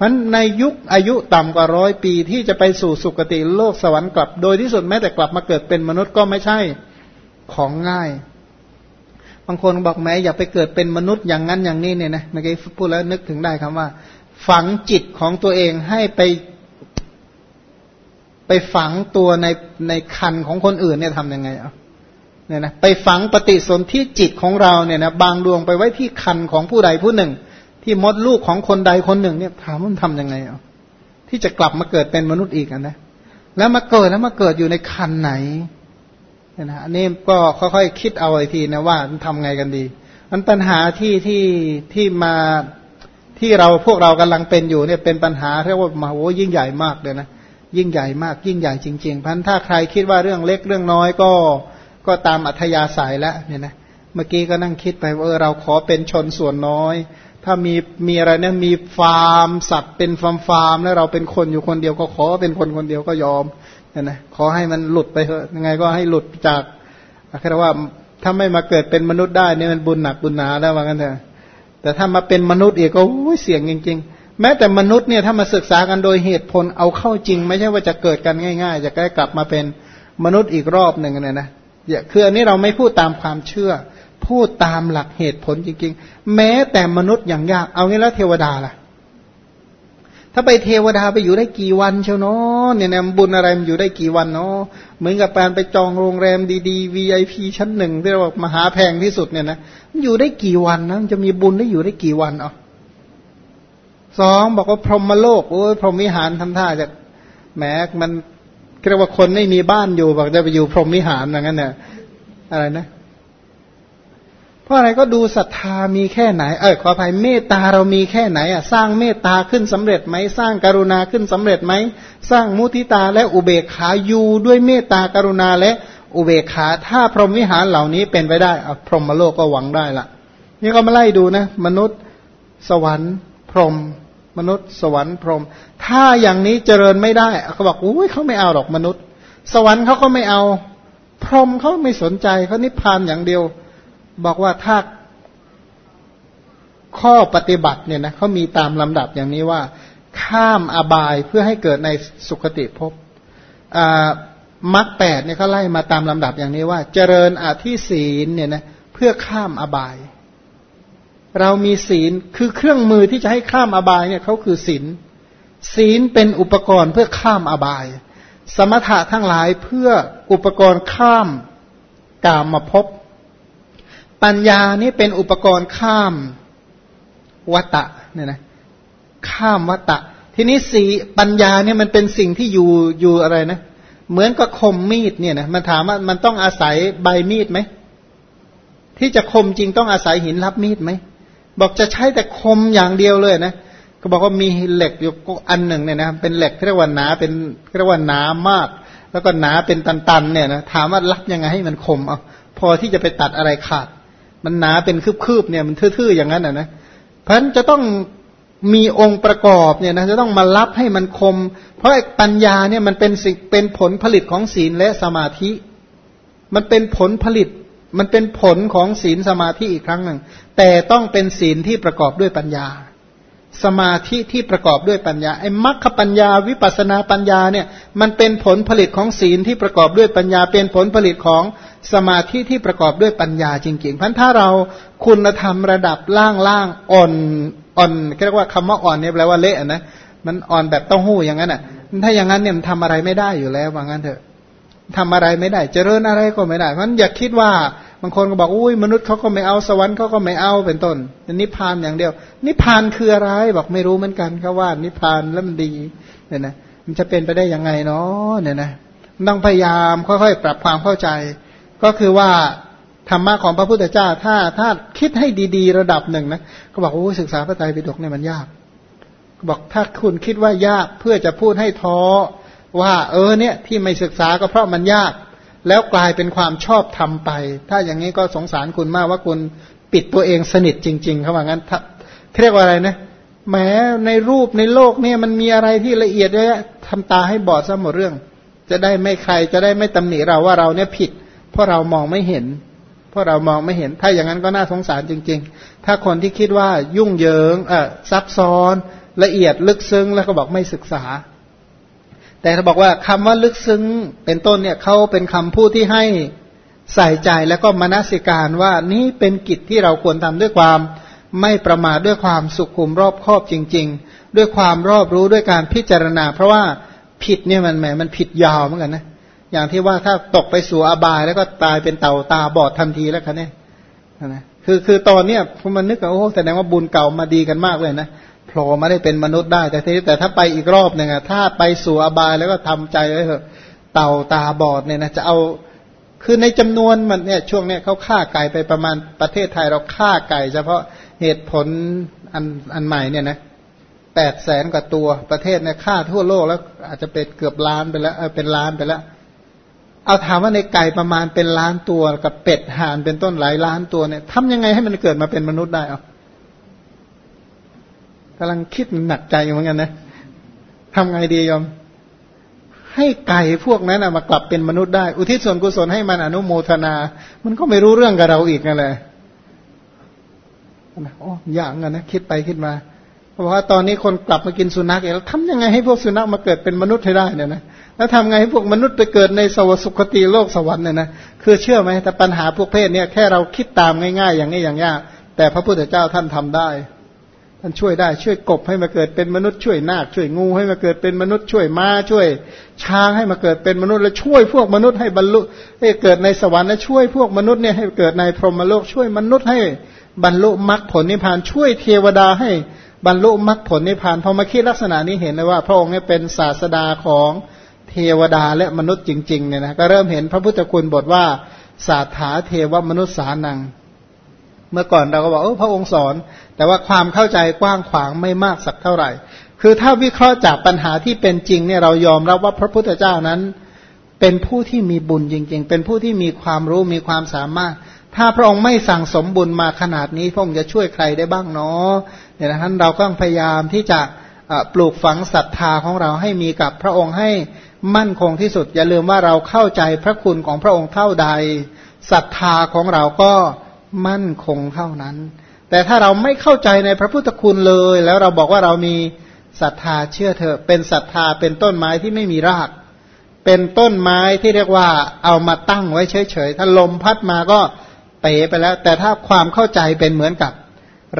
มันในยุคอายุต่ำกว่าร้อยปีที่จะไปสู่สุคติโลกสวรรค์กลับ โดยที่สุดแม้แต่กลับมาเกิดเป็นมนุษย์ก็ไม่ใช่ของง่าย บางคนบอกแม้อย่าไปเกิดเป็นมนุษย์อย่างนั้นอย่างนี้เนี่ยนะเมื่อกี้พูดแล้วนึกถึงได้คำว่า ฝังจิตของตัวเองให้ไป ไปฝังตัวในในคันของคนอื่นเนี่ยทำยังไงอะเนี่ยนะไปฝังปฏิสนธิจิตของเราเนี่ยนะบางดวงไปไว้ที่คันของผู้ใดผู้หนึ่ง ที่มดลูกของคนใดคนหนึ่ง เนี่ย ถามมันทำยังไงอะที่จะกลับมาเกิดเป็นมนุษย์อีกนะแล้วมาเกิดแล้วมาเกิดอยู่ในคันไหนเนี่ยนะอันนี้ก็ค่อยๆคิดเอาไอทีนะว่าทำไงกันดี มันปัญหาที่ที่ที่มาที่เราพวกเรากำลังเป็นอยู่เนี่ยเป็นปัญหาเรียกว่ามาโหยิ่งใหญ่มากเลยนะยิ่งใหญ่มากยิ่งใหญ่จริงๆพันถ้าใครคิดว่าเรื่องเล็กเรื่องน้อยก็ก็ตามอัธยาศัยแล้วเนี่ยนะเมื่อกี้ก็นั่งคิดไปว่าเออเราขอเป็นชนส่วนน้อย ถ้ามีมีอะไรเนี่ยมีฟาร์มสัตว์เป็นฟาร์มฟาร์มแล้วเราเป็นคนอยู่คนเดียวก็ขอเป็นคนคนเดียวก็ยอมเนี่ยนะขอให้มันหลุดไปเถอะยังไงก็ให้หลุดจากแค่ว่าถ้าไม่มาเกิดเป็นมนุษย์ได้เนี่ยมันบุญหนักบุญหนาแล้วว่างั้นเถอะแต่ถ้ามาเป็นมนุษย์อีกก็เสี่ยงจริง ๆ แม้แต่มนุษย์เนี่ยถ้ามาศึกษากันโดยเหตุผลเอาเข้าจริง ไม่ใช่ว่าจะเกิดกันง่าย ๆ จะได้กลับมาเป็นมนุษย์อีกรอบหนึ่งเนี่ยนะคืออันนี้เราไม่พูดตามความเชื่อ พูดตามหลักเหตุผลจริง ๆ แม้แต่มนุษย์อย่างยาก เอางี้แล้วเทวดาล่ะ ถ้าไปเทวดาไปอยู่ได้กี่วันเชียวเนาะเนี่ยนะบุญอะไรมันอยู่ได้กี่วันเนาะเหมือนกับการไปจองโรงแรมดีๆ VIP ชั้นหนึ่งที่เราบอกมหาแพงที่สุดเนี่ยนะมันอยู่ได้กี่วันนะมันจะมีบุญได้อยู่ได้กี่วันอะสองบอกว่าพรหมโลกโอ้ยพรหมวิหารทำท่าจะแหมมันเรียกว่าคนไม่มีบ้านอยู่บอกจะไปอยู่พรหมวิหารอย่างนั้นเนี่ยอะไรนะ เพราะอะไรก็ดูศรัทธามีแค่ไหน เออขออภัยเมตตาเรามีแค่ไหนอะสร้างเมตตาขึ้นสำเร็จไหมสร้างกรุณาขึ้นสำเร็จไหมสร้างมุทิตาและอุเบกขาอยู่ด้วยเมตตากรุณาและอุเบกขาถ้าพรหมวิหารเหล่านี้เป็นไปได้อพรหมโลกก็หวังได้ละนี่ก็มาไล่ดูนะ มนุษย์สวรรค์ พรหมมนุษย์สวรรค์พรหมถ้าอย่างนี้เจริญไม่ได้เขาบอกอุ้ยเขาไม่เอาหรอกมนุษย์ สวรรค์เขาก็ไม่เอา พรหมเขาไม่สนใจเขานิพพานอย่างเดียว บอกว่าถ้าข้อปฏิบัติเนี่ยนะเขามีตามลำดับอย่างนี้ว่า ข้ามอบายเพื่อให้เกิดในสุขติภพมรรคแปดเนี่ยเขาไล่มาตามลำดับอย่างนี้ว่า เจริญอาทิศีลเนี่ยนะเพื่อข้ามอบาย เรามีศีลคือเครื่องมือที่จะให้ข้ามอบายเนี่ยเขาคือศีลศีลเป็นอุปกรณ์เพื่อข้ามอบาย สมถะทั้งหลายเพื่ออุปกรณ์ข้ามกามมาพบ ปัญญานี่เป็นอุปกรณ์ข้ามวัตะเนี่ยนะข้ามวัตะ ทีนี้สีปัญญาเนี่ยมันเป็นสิ่งที่อยู่อยู่อะไรนะ เหมือนกับคมมีดเนี่ยนะมันถามว่ามันต้องอาศัยใบมีดไหมที่จะคมจริงต้องอาศัยหินรับมีดไหมบอกจะใช้แต่คมอย่างเดียวเลยนะก็บอกว่ามีเหล็กอยู่อันหนึ่งเนี่ยนะเป็นเหล็กเรียกว่าหนาเป็นเรียกว่าหนามาก แล้วก็หนาเป็นตันๆเนี่ยนะถามว่ารับยังไงให้มันคมเอาพอที่จะไปตัดอะไรขาด มันหนาเป็นคืบๆเนี่ยมันทื่อๆอย่างนั้นอะนะเพราะฉะนั้นจะต้องมีองค์ประกอบเนี่ยนะจะต้องมารับให้มันคม เพราะปัญญาเนี่ยมันเป็นสิ่งเป็นผลผลิตของศีลและสมาธิ มันเป็นผลผลิต มันเป็นผลของศีลสมาธิอีกครั้งหนึ่งแต่ต้องเป็นศีลที่ประกอบด้วยปัญญา สมาธิที่ประกอบด้วยปัญญาไอ้มรรคปัญญาวิปัสนาปัญญาเนี่ยมันเป็นผลผลิตของศีลที่ประกอบด้วยปัญญา เป็นผลผลิตของสมาธิที่ประกอบด้วยปัญญาจริงๆเพราะถ้าเราคุณธรรมระดับล่างๆอ่อนอ่อนเรียกว่าคำว่าอ่อนเนี่ยแปลว่าเละนะมันอ่อนแบบเต้าหู้อย่างนั้นอะ ถ้าอย่างนั้นเนี่ยมันทำอะไรไม่ได้อยู่แล้วว่างั้นเถอะทำอะไรไม่ได้ เจริญอะไรก็ไม่ได้เพราะฉะนั้นอย่าคิดว่าางคนก็บอกอุ้ยมนุษย์เขาก็ไม่เอาสวรรค์เขาก็ไม่เอาเป็นต้นนิพพานอย่างเดียว นิพพานคืออะไรบอกไม่รู้เหมือนกันเขาว่านิพพานแล้วมันดีเนี่ยนะมันจะเป็นไปได้ยังไงเนาะเนี่ยนะต้องพยายามค่อยๆปรับความเข้าใจ ก็คือว่าธรรมะของพระพุทธเจ้าถ้าถ้าคิดให้ดี ๆ ระดับหนึ่งนะก็บอกโอ้ศึกษาพระไตรปิฎกเนี่ยมันยากบอกถ้าคุณคิดว่ายากเพื่อจะพูดให้ท้อว่า เออเนี่ยที่ไม่ศึกษาก็เพราะมันยาก แล้วกลายเป็นความชอบทำไป ถ้าอย่างนี้ก็สงสารคุณมากว่าคุณปิดตัวเองสนิทจริง ๆเขาว่างั้นเรียกว่าอะไรนะแม้ในรูปในโลกเนี่ยมันมีอะไรที่ละเอียดเยอะทำตาให้บอดซะหมดเรื่อง จะได้ไม่ใครจะได้ไม่ตำหนิเราว่าเราเนี่ยผิด เพราะเรามองไม่เห็น เพราะเรามองไม่เห็น ถ้าอย่างนั้นก็น่าสงสารจริง ๆ ถ้าคนที่คิดว่ายุ่งเหยิงเออซับซ้อนละเอียดลึกซึ้งแล้วก็บอกไม่ศึกษา แต่ถ้าบอกว่าคำว่าลึกซึ้งเป็นต้นเนี่ยเขาเป็นคำพูดที่ให้ใส่ใจแล้วก็มนสิการว่านี่เป็นกิจที่เราควรทำด้วยความไม่ประมาทด้วยความสุขุมรอบคอบจริง ๆ ด้วยความรอบรู้ด้วยการพิจารณา เพราะว่าผิดเนี่ยมันแหมมันผิดยาวเหมือนกันนะอย่างที่ว่าถ้าตกไปสู่อบายแล้วก็ตายเป็นเต่าตาบอดทันทีแล้วคะเนี่ยนะคือคือตอนเนี้ยผมมันนึกว่าโอ้แสดงว่าบุญเก่ามาดีกันมากเลยนะ โผล่มาได้เป็นมนุษย์ได้ แต่ทีแต่ถ้าไปอีกรอบหนึ่งอะถ้าไปสู่อบายแล้วก็ทำใจไว้เถอะเต่าตาบอดเนี่ยนะจะเอาคือในจำนวนมันเนี่ยช่วงเนี้ยเขาฆ่าไก่ไปประมาณประเทศไทยเราฆ่าไก่เฉพาะเหตุผลอันอันใหม่เนี่ยนะแปดแสนกว่าตัวประเทศเนี่ยฆ่าทั่วโลกแล้วอาจจะเป็นเกือบล้านไปแล้วเออเป็นล้านไปแล้ว เอาถามว่าในไก่ประมาณเป็นล้านตัวกับเป็ดห่านเป็นต้นหลายล้านตัวเนี่ยทำยังไงให้มันเกิดมาเป็นมนุษย์ได้เอา กำลังคิดหนักใจอยู่เหมือนกันนะทำไงดียอม ให้ไก่พวกนั้นมากลับเป็นมนุษย์ได้ อุทิศส่วนกุศลให้มันอนุโมทนา มันก็ไม่รู้เรื่องกับเราอีกนั่นแหละโอ้ย่ากกันนะคิดไปคิดมาเพราะว่าตอนนี้คนกลับมากินสุนัขเองแล้วทำยังไงให้พวกสุนัขมาเกิดเป็นมนุษย์ให้ได้เนี่ยนะแล้วทำไงให้พวกมนุษย์ไปเกิดในสวสุคติโลกสวรรค์เนี่ยนะคือเชื่อไหมแต่ปัญหาพวกเพศเนี่ยแค่เราคิดตามง่ายๆ อย่างนี้อย่างยากแต่พระพุทธเจ้าท่านทำได้ ท่านช่วยได้ช่วยกบให้มาเกิดเป็นมนุษย์ช่วยนาคช่วยงูให้มาเกิดเป็นมนุษย์ช่วยม้าช่วย ช้างให้มาเกิดเป็นมนุษย์ และช่วยพวกมนุษย์ให้บรรลุให้เกิดในสวรรค์และช่วยพวกมนุษย์เนี่ยให้เกิดในพรหมโลกช่วยมนุษย์ให้บรรลุมรรคผลนิพพานช่วยเทวดาให้บรรลุมรรคผลนิพพานพอมาคิดลักษณะนี้เห็นเลยว่า พระองค์เนี่ยเป็นศาสดาของเทวดาและมนุษย์จริงๆเนี่ยนะก็เริ่มเห็นพระพุทธคุณบทว่าสาถาเทวมนุษย์สานัง เมื่อก่อนเราก็บอกเออพระองค์สอน แต่ว่าความเข้าใจกว้างขวางไม่มากสักเท่าไหร่ คือถ้าวิเคราะห์จากปัญหาที่เป็นจริงเนี่ยเรายอมรับว่าพระพุทธเจ้านั้น เป็นผู้ที่มีบุญจริง ๆ เป็นผู้ที่มีความรู้มีความสามารถ ถ้าพระองค์ไม่สั่งสมบุญมาขนาดนี้พระองค์จะช่วยใครได้บ้างเนาะเนี่ยนะท่านเราก็พยายามที่จะปลูกฝังศรัทธาของเราให้มีกับพระองค์ให้มั่นคงที่สุด อย่าลืมว่าเราเข้าใจพระคุณของพระองค์เท่าใดศรัทธาของเราก็ มั่นคงเท่านั้น แต่ถ้าเราไม่เข้าใจในพระพุทธคุณเลย แล้วเราบอกว่าเรามีศรัทธาเชื่อเถอะ เป็นศรัทธาเป็นต้นไม้ที่ไม่มีราก เป็นต้นไม้ที่เรียกว่าเอามาตั้งไว้เฉยๆถ้าลมพัดมาก็เป๋ไปแล้ว แต่ถ้าความเข้าใจเป็นเหมือนกับ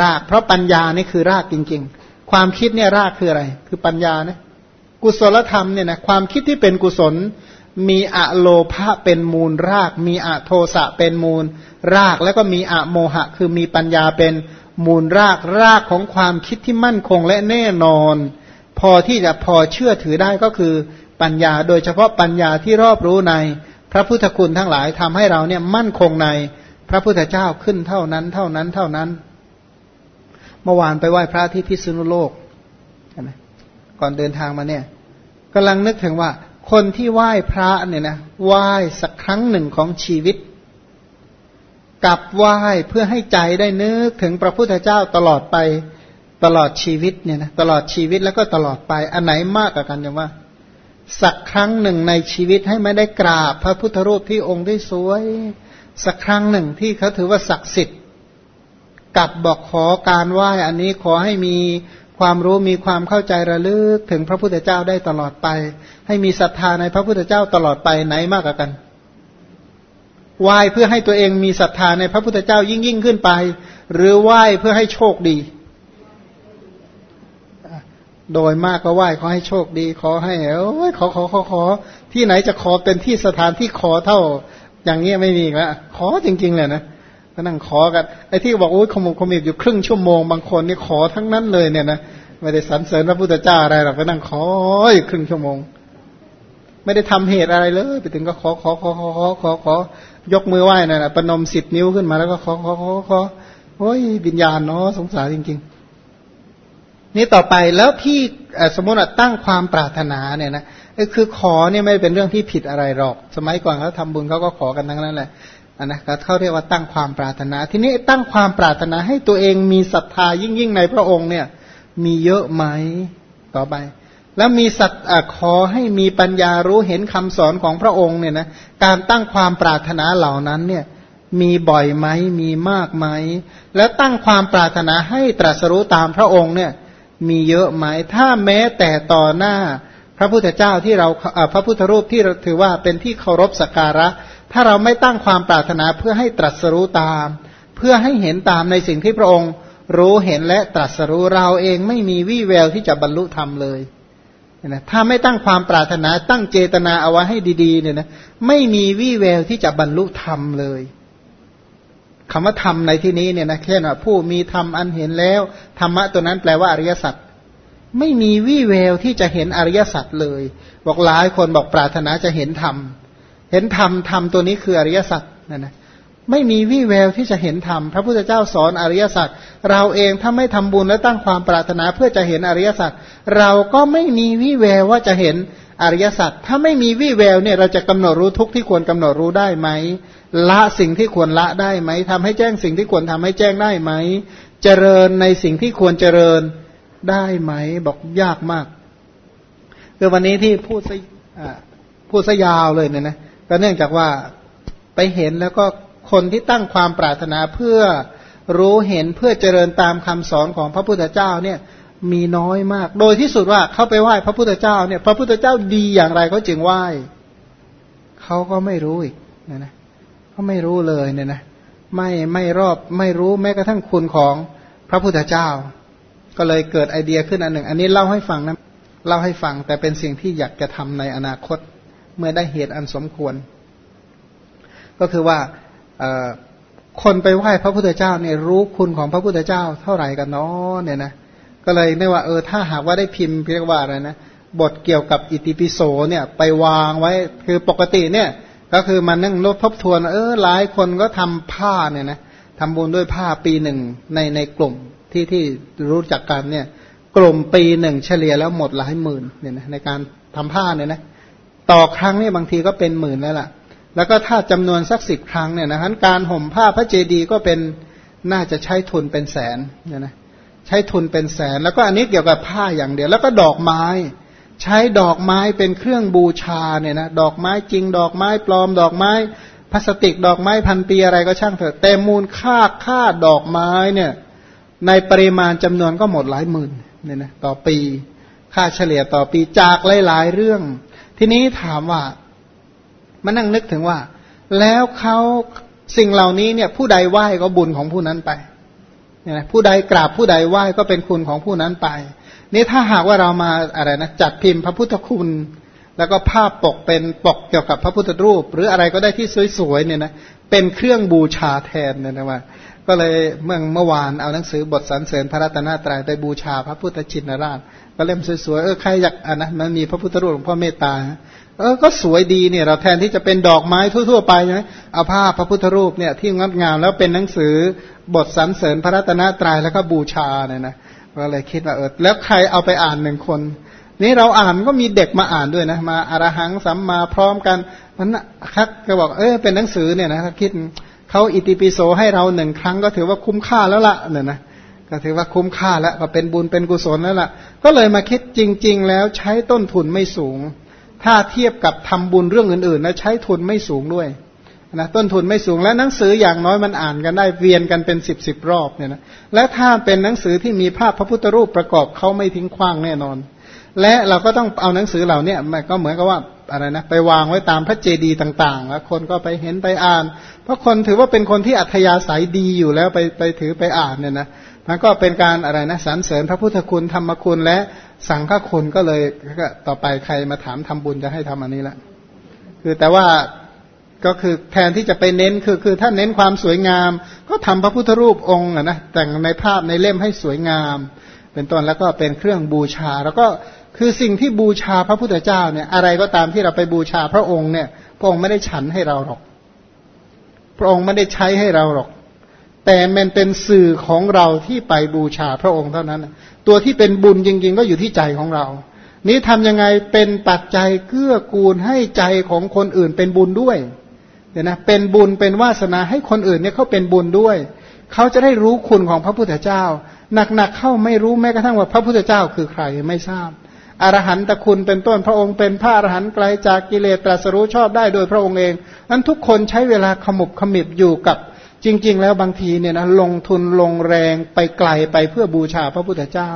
ราก เพราะปัญญานี่คือรากจริง ๆ ความคิดเนี่ยรากคืออะไร คือปัญญาเนี่ยกุศลธรรมเนี่ยนะความคิดที่เป็นกุศล มีอะโลภะเป็นมูลราก มีอะโทสะเป็นมูลราก แล้วก็มีอะโมหะ คือมีปัญญาเป็นมูลรากรากของความคิดที่มั่นคงและแน่นอน พอที่จะพอเชื่อถือได้ก็คือปัญญา โดยเฉพาะปัญญาที่รอบรู้ใน พระพุทธคุณทั้งหลายทำให้เราเนี่ยมั่นคงในพระพุทธเจ้าขึ้นเท่านั้น เท่านั้นเท่านั้น เมื่อวานไปไหว้พระที่พิษณุโลกก่อนเดินทางมาเนี่ยกำลังนึกถึงว่า คนที่ไหว้พระเนี่ยนะไหว้สักครั้งหนึ่งของชีวิต กับไหว้เพื่อให้ใจได้นึกถึงพระพุทธเจ้าตลอดไปตลอดชีวิตเนี่ยนะตลอดชีวิตแล้วก็ตลอดไปอันไหนมากกว่ากันยังว่า สักครั้งหนึ่งในชีวิตให้ไม่ได้กราบพระพุทธรูปที่องค์ที่สวย สักครั้งหนึ่งที่เขาถือว่าศักดิ์สิทธิ์กับบอกขอการไหว้อันนี้ขอให้มี ความรู้มีความเข้าใจระลึกถึงพระพุทธเจ้าได้ตลอดไป ให้มีศรัทธาในพระพุทธเจ้าตลอดไปไหนมากกว่ากันไหว้เพื่อให้ตัวเองมีศรัทธาในพระพุทธเจ้ายิ่งยิ่งขึ้นไป หรือไหว้เพื่อให้โชคดี โดยมากก็ไหว้ขอให้โชคดี ขอให้เอ้ยขอขอขอขอ ที่ไหนจะขอเป็นที่สถานที่ขอเท่า อย่างนี้ไม่มีแล้วขอจริง ๆ เลยนะ ก็นั่งขอกันไอ้ที่บอกโอ้ยขมุกขมิบอยู่ครึ่งชั่วโมงบางคนนี่ขอทั้งนั้นเลยเนี่ยนะไม่ได้สรรเสริญพระพุทธเจ้าอะไรหรอกก็นั่งขออยู่ครึ่งชั่วโมง ไม่ได้ทำเหตุอะไรเลย ไปถึงก็ขอขอขอขอขอขอขอยกมือไหว้น่ะประนมสิบนิ้วขึ้นมาแล้วก็ขอขอขอขอโอ้ยวิญญาณเนาะสงสารจริง ๆ นี่ต่อไปแล้วที่สมมติตั้งความปรารถนาเนี่ยนะคือขอเนี่ยไม่เป็นเรื่องที่ผิดอะไรหรอก สมัยก่อนเขาทำบุญเขาก็ขอกันทั้งนั้นแหละ นนะเขาเรียกว่าตั้งความปรารถนา ทีนี้ตั้งความปรารถนาให้ตัวเองมีศรัทธายิ่งยิ่งในพระองค์เนี่ยมีเยอะไหมต่อไป แล้วมีสัตขอให้มีปัญญารู้เห็นคำสอนของพระองค์เนี่ยนะการตั้งความปรารถนาเหล่านั้นเนี่ยมีบ่อยไหมมีมากไหมแล้วตั้งความปรารถนาให้ตรัสรู้ตามพระองค์เนี่ยมีเยอะไหมถ้าแม้แต่ต่อหน้าพระพุทธเจ้าที่เราพระพุทธรูปที่ถือว่าเป็นที่เคารพสักการะ ถ้าเราไม่ตั้งความปรารถนาเพื่อให้ตรัสรู้ตาม เพื่อให้เห็นตามในสิ่งที่พระองค์ รู้เห็นและตรัสรู้เราเองไม่มีวี่แววที่จะบรรลุธรรมเลยนะถ้าไม่ตั้งความปรารถนาตั้งเจตนาเอาไว้ให้ดีๆเนี่ยนะไม่มีวี่แววที่จะบรรลุธรรมเลยคำว่าธรรมในที่นี้เนี่ยนะแค่ว่าผู้มีธรรมอันเห็นแล้วธรรมะตัวนั้นแปลว่าอริยสัจไม่มีวี่แววที่จะเห็นอริยสัจเลย บอกหลายคนบอกปรารถนาจะเห็นธรรม เห็นธรรมธรรมตัวนี้คืออริยสัจนะนะไม่มีวี่แววที่จะเห็นธรรมพระพุทธเจ้าสอนอริยสัจเราเองถ้าไม่ทำบุญและตั้งความปรารถนาเพื่อจะเห็นอริยสัจเราก็ไม่มีวี่แววว่าจะเห็นอริยสัจถ้าไม่มีวี่แววเนี่ยเราจะกำหนดรู้ทุกที่ควรกำหนดรู้ได้ไหมละสิ่งที่ควรละได้ไหมทำให้แจ้งสิ่งที่ควรทำให้แจ้งได้ไหมเจริญในสิ่งที่ควรเจริญได้ไหมบอกยากมากคือวันนี้ที่พูดซะพูดซะยาวเลยเนี่ยนะ ก็เนื่องจากว่าไปเห็นแล้วก็คนที่ตั้งความปรารถนาเพื่อรู้เห็นเพื่อเจริญตามคำสอนของพระพุทธเจ้าเนี่ยมีน้อยมาก โดยที่สุดว่าเขาไปไหว้พระพุทธเจ้าเนี่ย พระพุทธเจ้าดีอย่างไรเขาจึงไหว้เขาก็ไม่รู้อีกนะนะเขาไม่รู้เลยเนี่ยนะไม่ไม่รอบไม่รู้แม้กระทั่งคุณของพระพุทธเจ้า ก็เลยเกิดไอเดียขึ้นอันหนึ่ง อันนี้เล่าให้ฟังนะเล่าให้ฟังแต่เป็นสิ่งที่อยากจะทำในอนาคต เมื่อได้เหตุอันสมควร ก็คือว่าคนไปไหว้พระพุทธเจ้าเนี่ยรู้คุณของพระพุทธเจ้าเท่าไหร่กันเนาะเนี่ยนะก็เลยไม่ว่าเออถ้าหากว่าได้พิมพ์เรียกว่าอะไรนะบทเกี่ยวกับอิติปิโสเนี่ยไปวางไว้คือปกติเนี่ยก็คือมันนั่งนบทบทวน เออหลายคนก็ทำผ้าเนี่ยนะทำบุญด้วยผ้าปีหนึ่งในในกลุ่มที่ที่รู้จักกันเนี่ย กลุ่มปีหนึ่งเฉลี่ยแล้วหมดหลายหมื่นเนี่ยนะในการทำผ้าเนี่ยนะ ต่อครั้งเนี่ยบางทีก็เป็นหมื่นแล้วล่ะ แล้วก็ถ้าจำนวนสักสิบครั้งเนี่ยนะการห่มผ้าพระเจดีย์ก็เป็นน่าจะใช้ทุนเป็นแสนเนี่ยนะใช้ทุนเป็นแสน แล้วก็อันนี้เกี่ยวกับผ้าอย่างเดียว แล้วก็ดอกไม้ ใช้ดอกไม้เป็นเครื่องบูชาเนี่ยนะดอกไม้จริง ดอกไม้ปลอม ดอกไม้พลาสติกดอกไม้พันปีอะไรก็ช่างเถอะแต่มูลค่าค่าดอกไม้เนี่ยในปริมาณจำนวนก็หมดหลายหมื่นเนี่ยนะต่อปี ค่าเฉลี่ยต่อปีจากหลาย ๆ เรื่อง ทีนี้ถามว่ามานั่งนึกถึงว่า แล้วเขาสิ่งเหล่านี้เนี่ย ผู้ใดไหว้ก็บุญของผู้นั้นไปเนี่ยนะผู้ใดกราบผู้ใดไหว้ก็เป็นคุณของผู้นั้นไป นี่ถ้าหากว่าเรามาอะไรนะจัดพิมพ์พระพุทธคุณ แล้วก็ภาพปกเป็นปกเกี่ยวกับพระพุทธรูป หรืออะไรก็ได้ที่สวยๆเนี่ยนะเป็นเครื่องบูชาแทนเนี่ยนะว่า ก็เลยเมื่อเมื่อวานเอาหนังสือบทสรรเสริญพระรัตนตรัยไปบูชาพระพุทธชินราช ก็เล่มสวยๆเออใครอยากอะนะมันมีพระพุทธรูปหลวงพ่อเมตตาเออก็สวยดีเนี่ยเราแทนที่จะเป็นดอกไม้ทั่วๆไปใช่ไหมเอาผ้าพระพุทธรูปเนี่ยที่งดงามแล้วเป็นหนังสือบทสรรเสริญพระรัตนตรัยแล้วก็บูชาเนี่ยนะก็เลยคิดว่าเออแล้วใครเอาไปอ่านหนึ่งคน นี่เราอ่านก็มีเด็กมาอ่านด้วยนะมาอารหังสัมมาพร้อมกันมันนะครับก็บอกเออเป็นหนังสือเนี่ยนะคิดเขาอิติปิโสให้เราหนึ่งครั้งก็ถือว่าคุ้มค่าแล้วละเนี่ยนะ ก็ถือว่าคุ้มค่าแล้วก็เป็นบุญเป็นกุศลแล้วล่ะ ก็เลยมาคิดจริง ๆ แล้วใช้ต้นทุนไม่สูง ถ้าเทียบกับทำบุญเรื่องอื่นๆนะใช้ทุนไม่สูงด้วยนะต้นทุนไม่สูงและหนังสืออย่างน้อยมันอ่านกันได้เวียนกันเป็นสิบสิบรอบเนี่ยนะและถ้าเป็นหนังสือที่มีภาพพระพุทธรูปประกอบเขาไม่ทิ้งขว้างแน่นอน และเราก็ต้องเอาหนังสือเหล่านี้มันก็เหมือนกับว่าอะไรนะไปวางไว้ตามพระเจดีย์ต่าง ๆ แล้วคนก็ไปเห็นไปอ่าน เพราะคนถือว่าเป็นคนที่อัธยาศัยดีอยู่แล้วไปไปถือไปอ่านเนี่ยนะ มันก็เป็นการอะไรนะสรรเสริญพระพุทธคุณธรรมคุณและสังฆคุณก็เลยก็ต่อไปใครมาถามทำบุญจะให้ทำอันนี้ละคือแต่ว่าก็คือแทนที่จะไปเน้นคือคือถ้าเน้นความสวยงาม ก็ทำพระพุทธรูปองค์นะแต่งในภาพในเล่มให้สวยงาม เป็นต้นแล้วก็เป็นเครื่องบูชา แล้วก็คือสิ่งที่บูชาพระพุทธเจ้าเนี่ยอะไรก็ตามที่เราไปบูชาพระองค์เนี่ย พระองค์ไม่ได้ฉันให้เราหรอก พระองค์ไม่ได้ใช้ให้เราหรอก แต่มันเป็นสื่อของเราที่ไปบูชาพระองค์เท่านั้น ตัวที่เป็นบุญจริง ๆ ก็อยู่ที่ใจของเรา นี้ทำยังไงเป็นปัจจัยเกื้อกูลให้ใจของคนอื่นเป็นบุญด้วยเนี่ยนะเป็นบุญเป็นวาสนาให้คนอื่นเนี่ยเขาเป็นบุญด้วย เขาจะได้รู้คุณของพระพุทธเจ้า หนักๆเข้าไม่รู้แม้กระทั่งว่าพระพุทธเจ้าคือใครไม่ทราบอรหันตคุณเป็นต้นพระองค์เป็นพระอรหันต์ไกลจากกิเลสตรัสรู้ชอบได้โดยพระองค์เองนั้นทุกคนใช้เวลาขมุบขมิบอยู่กับ จริง ๆ แล้วบางทีเนี่ยนะลงทุนลงแรงไปไกลไปเพื่อบูชาพระพุทธเจ้า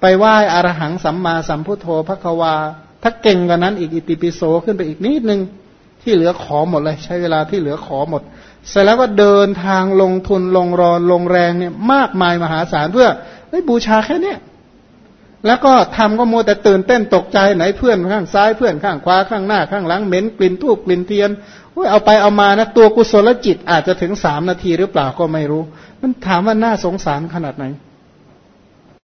ไปไหว้อรหังสัมมาสัมพุทโธพระควา ถ้าเก่งกว่านั้นอีกอิติปิโสขึ้นไปอีกนิดนึงที่เหลือขอหมดเลย ใช้เวลาที่เหลือขอหมด เสร็จแล้วก็เดินทางลงทุนลงรอนลงแรงเนี่ยมากมายมหาศาลเพื่อบูชาแค่เนี้ย แล้วก็ทำก็มัวแต่ตื่นเต้นตกใจไหนเพื่อนข้างซ้ายเพื่อนข้างขวาข้างหน้าข้างหลังเหม็นกลิ่นทูบกลิ่นเทียนเอาไปเอามานะตัวกุศลจิตอาจจะถึงสามนาทีหรือเปล่าก็ไม่รู้ มันถามว่าน่าสงสารขนาดไหน